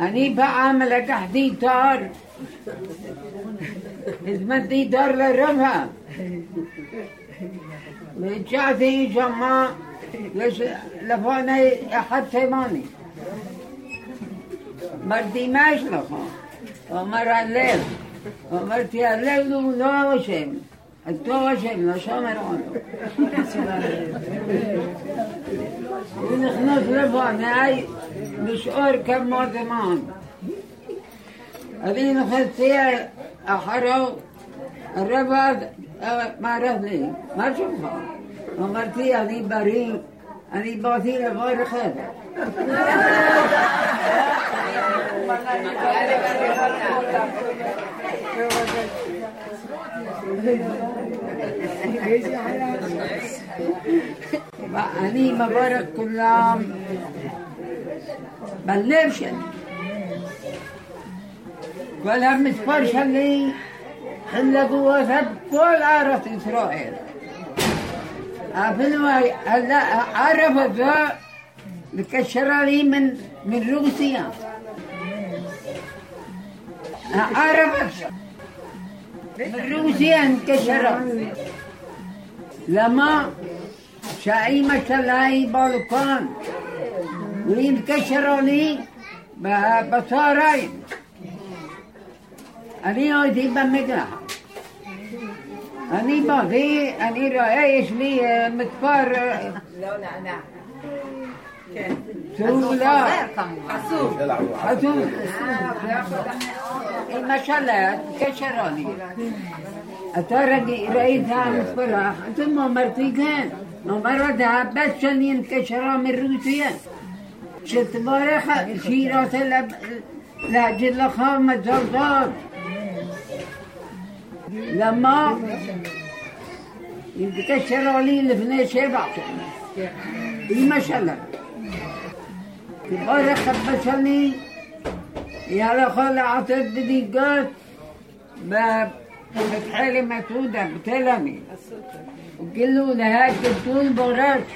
أني بعمل تحديد دار. إذمتي دار للرفع رجعتي جمع. ليش لفاني أحد ثماني مردي ماش لفان ومر الليل. ومرتي الليل ولا وشم التو وشم لا شامر عنه ونخنص لفاني أي بشعور كم ما زمان. أبي نخلتي أحرو الرباط ما رهني ما شوفها. ومرتي أني بريء أني باطي لغير خير أني مبارك كلام بلبش كلها متفرشة لي حلا قوة كل عرف إسرائيل. أفلوا هلا عرف ذا مكشرة لي من من روسيا. عرفت من روسيا انتشرت. لما شائمة لاي بالكان وانكسروا لي بصاري أنا أودي بمجنح أنا باغي أنا رأيش لي متفر لا لا لا. ما شاء الله حسوب. المشلات رأيتها مصبرة حتم مرتي كان ممرضها بس سنين من روسيا. شت بارخة شيرات لأجل خامة زرزار لما يتكسر علي لفنا سبع المشلات كبار خبشني. يا لخال عطت دقيقات ما بتحالي مسودة بتلمي. وقالوا لها جبتون براش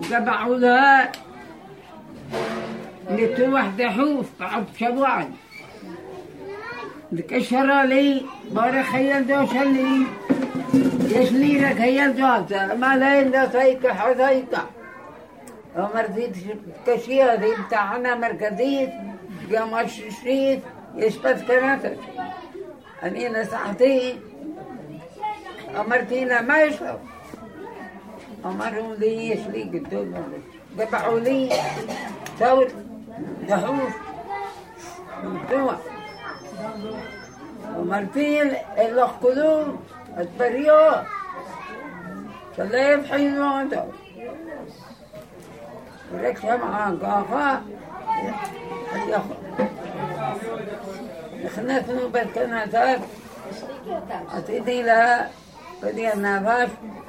وقبعوا لها لتو واحدة حوف بعد شبعا كشرة لي. بارا خيال دوش لي يشلي لك خيال دوش ما لا سيكا حسيكا ومرزيد كشية دي بتاعنا مركزية قام الشريط يشبت كناتك أني نصحتي أمرتينا ما يشرب. أمروا لي يشلي قدام. ذبحوا لي. ثور دحوف ممتوع ومرتين الأخكلون البريو فلا يبحينوا عنده. ولك سمعا قافا خنثنوا بالكناتات أتيدي لها بدي النفاش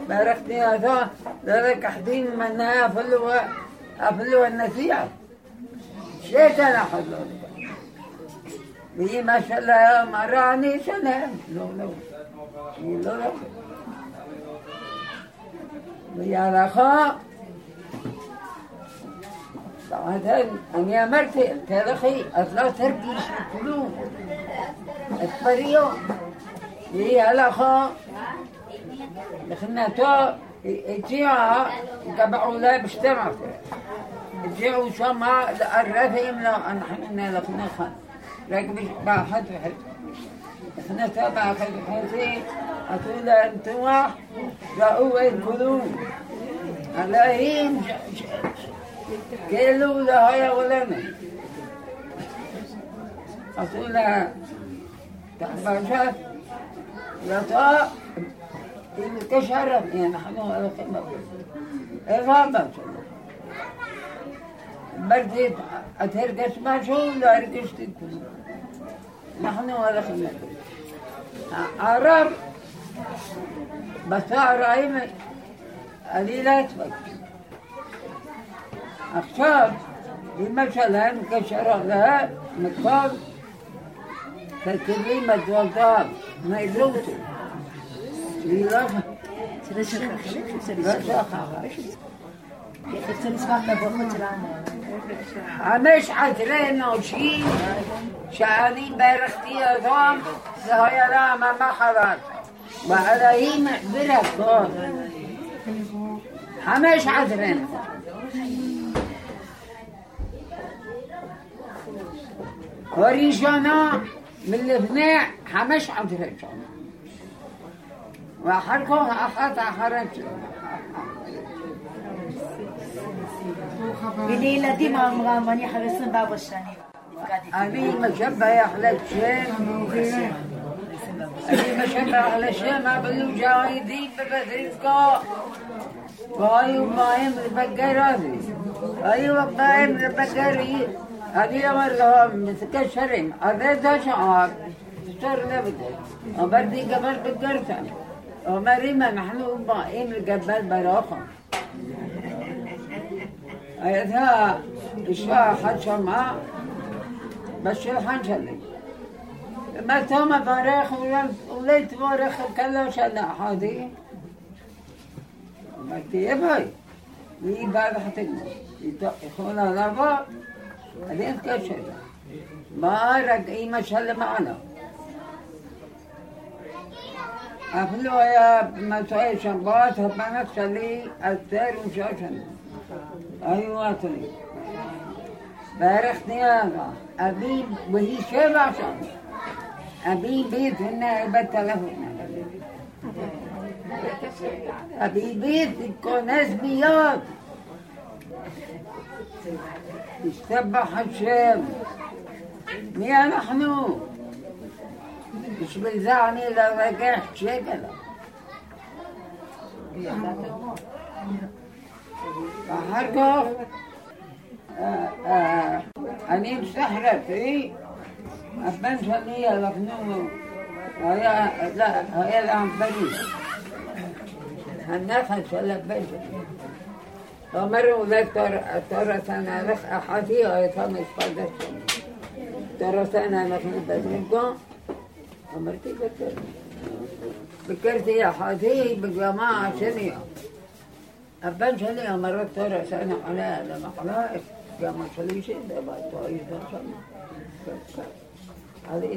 باركتني هذا ذلك حدين منها أفلوا أفلوا النسيعة شيت أنا حضر بي ما شاء الله مراني سنة. لو لو. لو لو. يا لخا بعدين أنا أمرت تلخي أطلع تركي شكلو الطريق يا لخا لخنا تو اجيها قبعوا لا بجتمع اجيوا شما الرفيم لا أنا حنا لخنا خان. لكن باحد واحد إحنا تبع خلفي أقول أنتوا جاءوا يقولون عليهم قالوا لا هيا ولا أنا أقول لها تحبشت لا تا كشرف يعني نحن على خدمة إغابة بردت أترقش ما شو لا أرقشت كل نحن على خدمة عرب بس رأينا قليلات بس. عقاب مثلا كشر لها مقاب فكلمة وقاب ما يدوش لا عمش عدرين وشين شعري بارختي أظام زهايا راما ما حرار وعلى هي محبرة كون عمش عدرين وريشانا من الفناع همش عترين وحركوها أخذ أخرت ולי ילדים אמרם, אני אחרי 24 שנים. אני משבח לשם, אני משבח לשם, אבל הוא ג'אידים בבדריסקו, והיו באים לבגרני, היו באים לבגרי, אני هذه كشرين الريدة شعار. شر نبدأ وبردي قبل بالقرسن ومريمة نحن باقين الجبال براخة أيتها الشاء حد شمع بشير حنشلي ما توما براخ وليت براخ كلا وشلا حاضي ما تيبهي ويبارح تنمو يتقفون على بعض بعدين كشف ما راجعين مش اللي معانا أفلو يا مسعي شباط هبانك شلي أستير وشاشن أيوة أصلي بارخني أغا أبي وهي شبع عشان أبي بيت هنا يبقى تلفون. أبي بيت يكون ناس بياض اشتبه حشام يا نحن. مش بيزعني لو رجعت شكلة هرجع أني بسحرة في. أبان شنية لخنوم هيا لا هي العنبري النفس ولا بنت Tomaron una torrazana a Haji o eso me espalda. Torrazana a Haji. عمرتي بكرت بكرت يا حاتي بالجماعة شنيا أبان شنيا مرت ترى سنة على لما خلاص جماعة شليشين ده بعد تعيش بنشمة هذا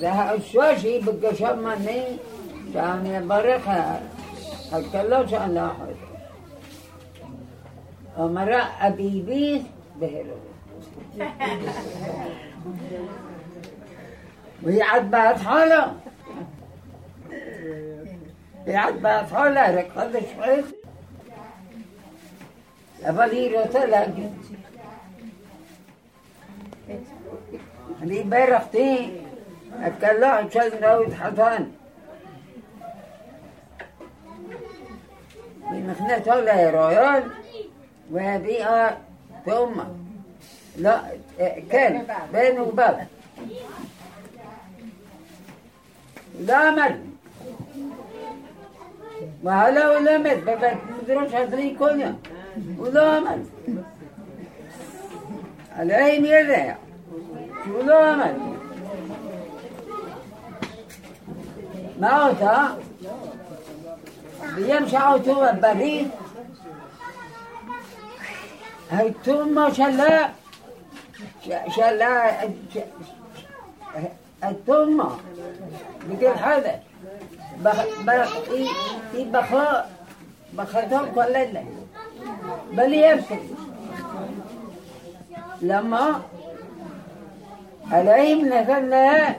ده الشوشي بقشمة ني يعني برخها هكلا شان لاحظ أمراء أبي بيه بهلول. ويقعد بعد حالة يقعد بعد حالة ركض شوي أباليرة تلق هني بيرفتي أتكلم شيء ناوي حضان من خنا تلا يا وهذه آه، ثم لا آه، كان بين وباب. لا مد ما هلا ولا مد بابا مدروش حضرين كونيا ولا مد عليهم يدعي ولا مد ما هو بيمشي عوتو بريد هاي ثم شلا؟ شلا التومة بكل هذا. بخ بخدم كلنا. بل يمسك لما عليهم نزلنا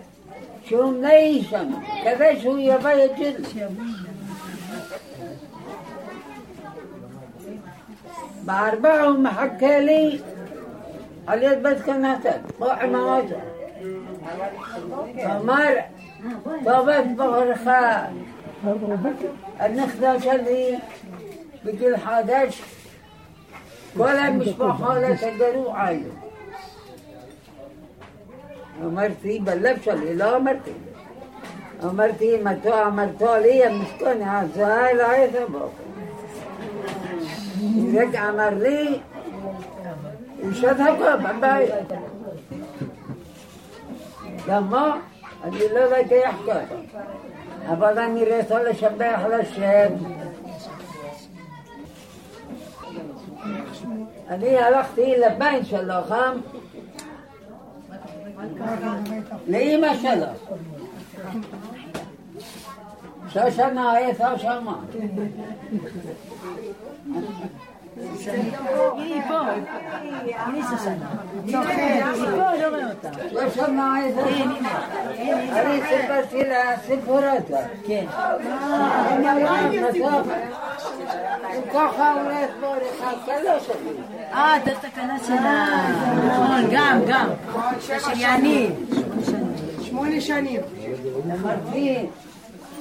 شو نيشم كذا شو يبا يجل بأربعهم حكى لي. على يد بيت كناتك طوع مواجه ومر طابت بغرخة النخدة شلي بجل الحادش ولا مش بحالة تقدروا عايو مرتي بلبش لا مرتي مرتي متوع مش كوني هذا لا بابا رجع مريه وشافها قام باين لما اللي لا لا جاي يحكي أبدا مريت ولا شباح ولا الشهاد أنا هلقت لبين شلخام ليه ما شلخ شاشة نهاية شاشة ما. היא פה. היא סוסנה. היא פה, לא רואה אותה. לא שמע איזה... אני סיפרתי לה סיפור אותה. כן. ככה הולך פה אחד, שלוש אה, את התקנה שלה. נכון, גם, גם. של יניב. שמונה שנים. אמרתי...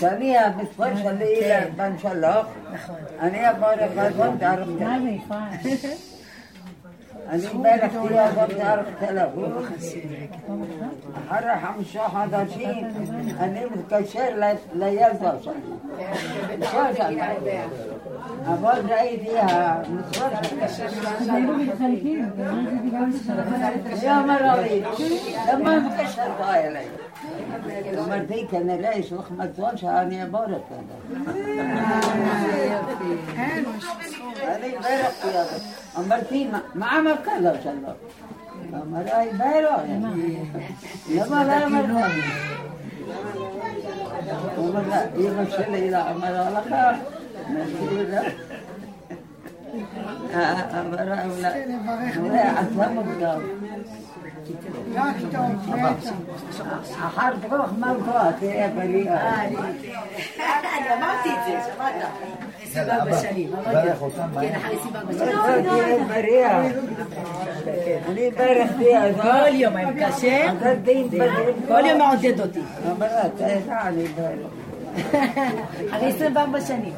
שאני המספר שלי בן שלוש, נכון. אני הבורך הזאת ערב מה תל זה, יפה? אני בלכתי הזאת ערב תל אביב. אחרי חמישה חודשים אני מתקשר ל- לילדה שלי. שושנה. אבל ראיתי המספר שלי. היא אמרה לי, למה מתקשרת אליי? مرضي كان رايش وقت ما تظنش هاني بارك هذا. بارك ما عمل كذا إن شاء الله. مرأي بارك. لما لا مرأي ومرأي يمشي إلى عمر الله مرأي مرأي ولا مرأي أتلمك אחר כך מלכה, תהיה בריאה. אני אמרתי את זה, שמעת? 24 שנים, כן, אחרי 24 שנים. תהיה בריאה. אני ברכתי, כל יום עם קשה, כל יום מעודד אותי. אני 24 שנים.